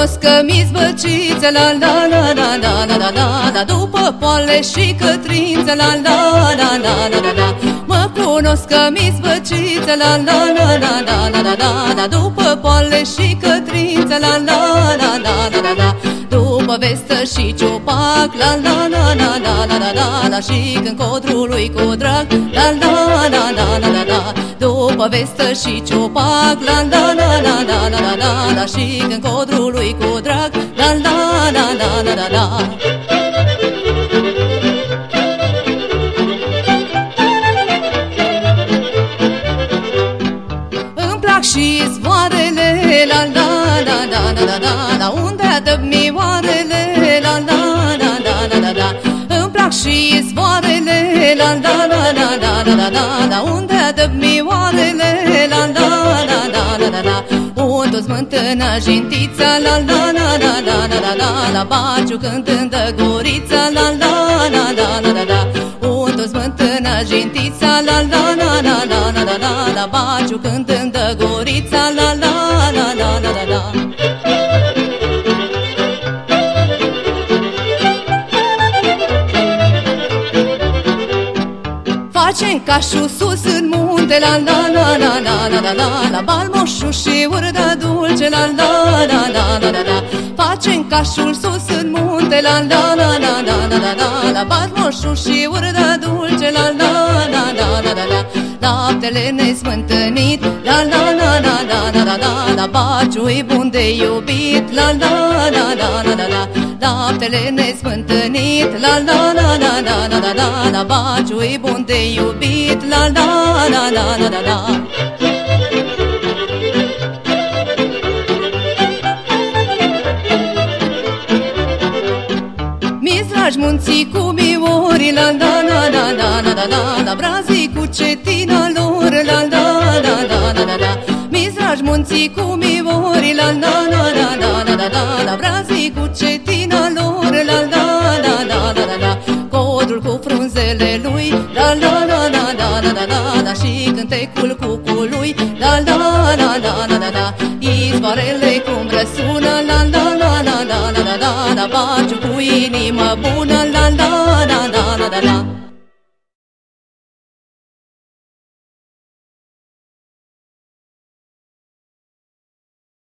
cunosc că mi zbăciță la la la la la la la la la După poale și cătrință la la la la la la la Mă cunosc că mi zbăciță la la la la la la la la la După poale și cătrință la la la la la la la După vestă și ciopac la la la la la la la la la Și când codrului cu drag la la la la la la la După vestă și ciopac la la la la la la la la la Și când codrului cu drag La la la la la la la Îmi la la la la la la Unde adăp mioarele La la la la la la la Îmi plac și zvoarele La la la la la la la la la Unde adăp mioarele La la la la la la la unde smântână jintița La la la la la la la la la Baciu cântând gurița La la la la la la la Unde smântână jintița La la la la la la la la la Baciu cântând Facem cașul sus în munte La la la la la la la la La balmoșul și urda dulce La la la la la la la Facem cașul sus în munte La la la la la la la la La balmoșul și urda dulce La la la la la la la Laptele nesmântânit La la la la la la la la La baciu-i bun de iubit La la la la la la la Laptele nesmântânit La la la la la la la la La baciu-i bun de iubit La la la la la la la Mizraj munții cu miori La la la la la la la la La brazii cu cetina lor La la la la la la la Mizraj munții cu miori La la la la la la la la La brazii cu cetina frunzele lui La la la la la la la la la Și cântecul cucului La la la la la la la Izvoarele cum răsună La la la la la la la la La baciu cu inimă bună La la la la la la la